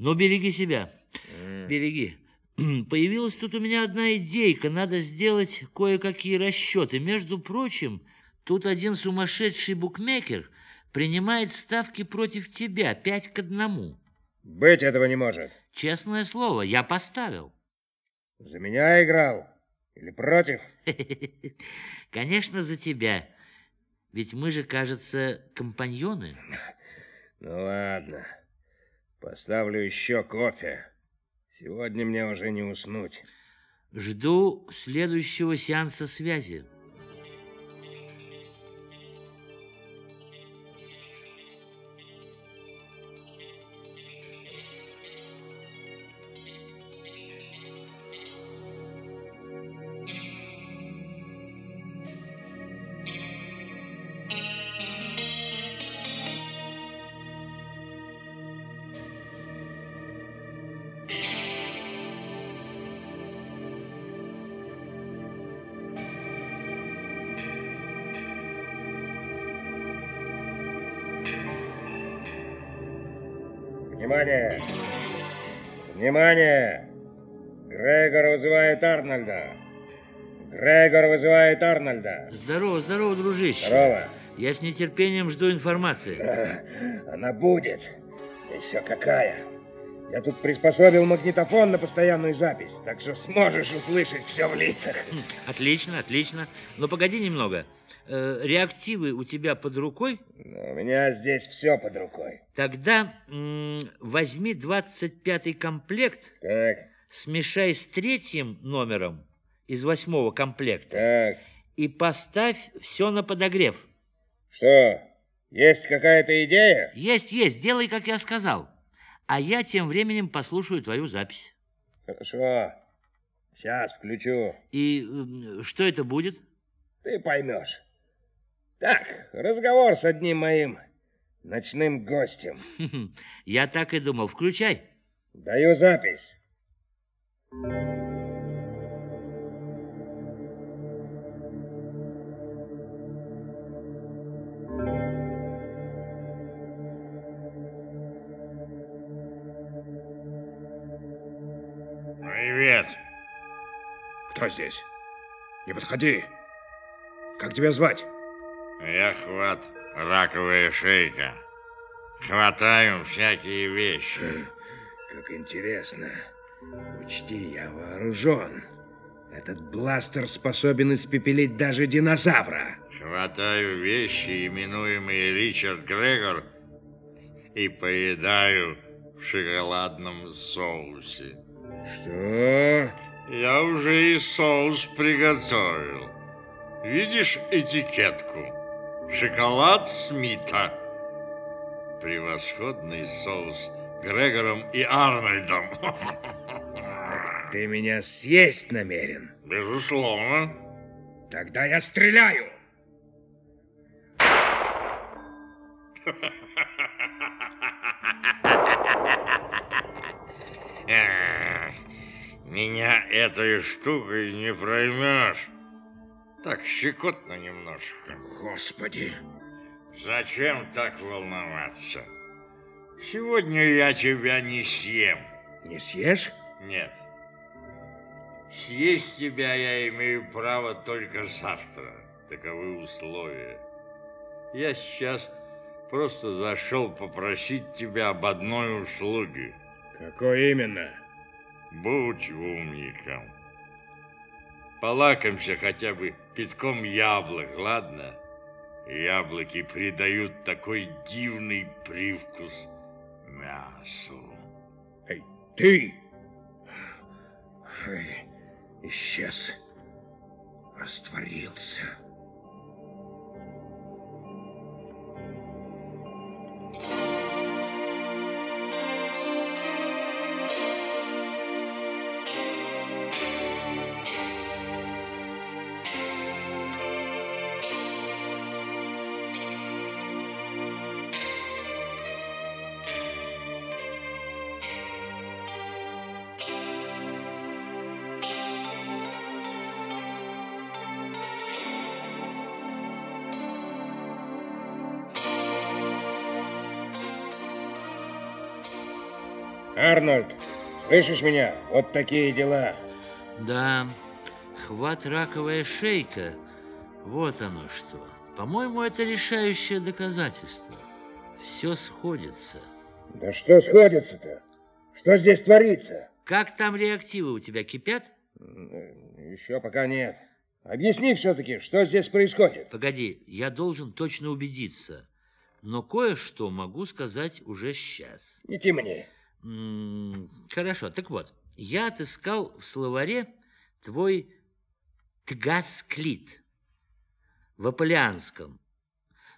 Но береги себя, береги. Появилась тут у меня одна идейка. Надо сделать кое-какие расчеты. Между прочим, тут один сумасшедший букмекер принимает ставки против тебя, пять к одному. Быть этого не может. Честное слово, я поставил. За меня играл? Или против? Конечно, за тебя. Ведь мы же, кажется, компаньоны. Ну ладно. Поставлю еще кофе. Сегодня мне уже не уснуть. Жду следующего сеанса связи. Внимание! Внимание! Грегор вызывает Арнольда. Грегор вызывает Арнольда. Здорово, здорово, дружище. Здорово. Я с нетерпением жду информации. Она будет. Еще какая. Я тут приспособил магнитофон на постоянную запись, так что сможешь услышать все в лицах. Хм, Отлично, отлично. Но погоди немного. Э, реактивы у тебя под рукой? У меня здесь все под рукой. Тогда м, возьми 25-й комплект, Так, смешай с третьим номером из восьмого комплекта так. и поставь все на подогрев. Что, есть какая-то идея? Есть, есть, делай, как я сказал. А я тем временем послушаю твою запись. Хорошо. Сейчас включу. И что это будет? Ты поймешь. Так, разговор с одним моим ночным гостем. Я так и думал. Включай. Даю запись. Привет. Кто здесь? Не подходи. Как тебя звать? Я хват раковая шейка. Хватаю всякие вещи. Как интересно. Учти, я вооружен. Этот бластер способен испепелить даже динозавра. Хватаю вещи, именуемые Ричард Грегор, и поедаю в шоколадном соусе. Что? Я уже и соус приготовил. Видишь этикетку? Шоколад Смита. Превосходный соус Грегором и Арнольдом. Ты меня съесть намерен? Безусловно. Тогда я стреляю. Меня этой штукой не проймешь. Так щекотно немножко. Господи. Зачем так волноваться? Сегодня я тебя не съем. Не съешь? Нет. Съесть тебя я имею право только завтра. Таковы условия. Я сейчас просто зашел попросить тебя об одной услуге. Какой именно? Будь умником. Полакомься хотя бы пятком яблок, ладно? Яблоки придают такой дивный привкус мясу. Эй, ты! Эй, исчез. Растворился. Арнольд, слышишь меня? Вот такие дела. Да, хват раковая шейка. Вот оно что. По-моему, это решающее доказательство. Все сходится. Да что сходится-то? Что здесь творится? Как там реактивы у тебя кипят? Еще пока нет. Объясни все-таки, что здесь происходит. Погоди, я должен точно убедиться. Но кое-что могу сказать уже сейчас. Иди мне. Хорошо, так вот. Я отыскал в словаре твой тгасклит в аполианском.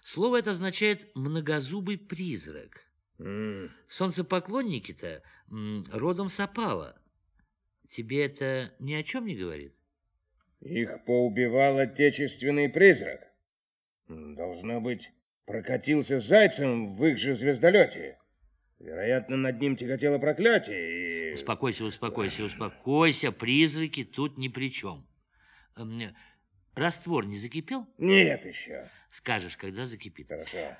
Слово это означает «многозубый призрак». Mm. Солнцепоклонники-то родом с опала. Тебе это ни о чем не говорит? Их поубивал отечественный призрак. Должно быть, прокатился зайцем в их же звездолете. Вероятно, над ним тяготело проклятие и... Успокойся, успокойся, успокойся. Призраки тут ни при чем. Эм, раствор не закипел? Нет еще. Скажешь, когда закипит. Хорошо.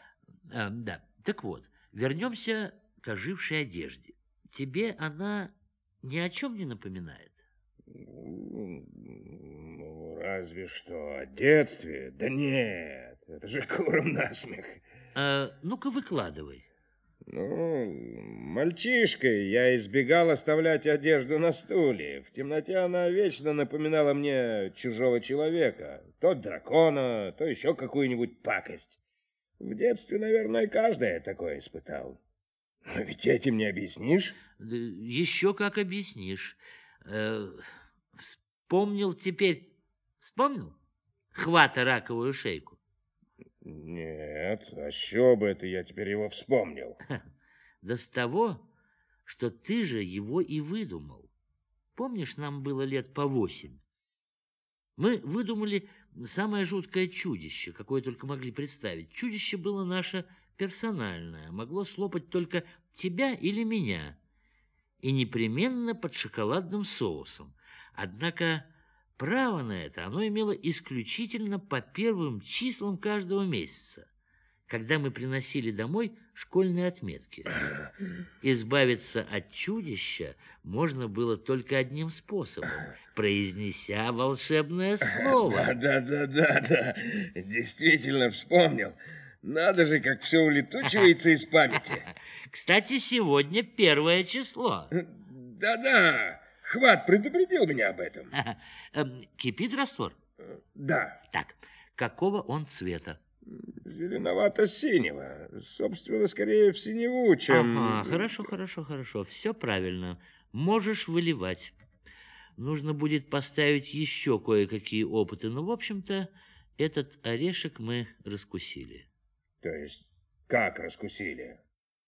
А, да. Так вот, вернемся к ожившей одежде. Тебе она ни о чем не напоминает? Ну, разве что о детстве. Да нет, это же куром насмех. А, Ну-ка, выкладывай. Ну, мальчишкой я избегал оставлять одежду на стуле. В темноте она вечно напоминала мне чужого человека. То дракона, то еще какую-нибудь пакость. В детстве, наверное, каждый такое испытал. Но ведь этим не объяснишь? Еще как объяснишь. Э, вспомнил теперь... Вспомнил? Хвата раковую шейку. Нет, а что бы это я теперь его вспомнил? Да с того, что ты же его и выдумал. Помнишь, нам было лет по восемь? Мы выдумали самое жуткое чудище, какое только могли представить. Чудище было наше персональное, могло слопать только тебя или меня, и непременно под шоколадным соусом. Однако право на это оно имело исключительно по первым числам каждого месяца, когда мы приносили домой школьные отметки. Избавиться от чудища можно было только одним способом, произнеся волшебное слово. Да-да-да-да, действительно вспомнил. Надо же, как все улетучивается из памяти. Кстати, сегодня первое число. Да-да, Хват предупредил меня об этом. Эм, кипит раствор? Да. Так, какого он цвета? Зеленовато-синего. Собственно, скорее в синеву, чем... Ага, хорошо, хорошо, хорошо. Все правильно. Можешь выливать. Нужно будет поставить еще кое-какие опыты. Но, в общем-то, этот орешек мы раскусили. То есть, как раскусили?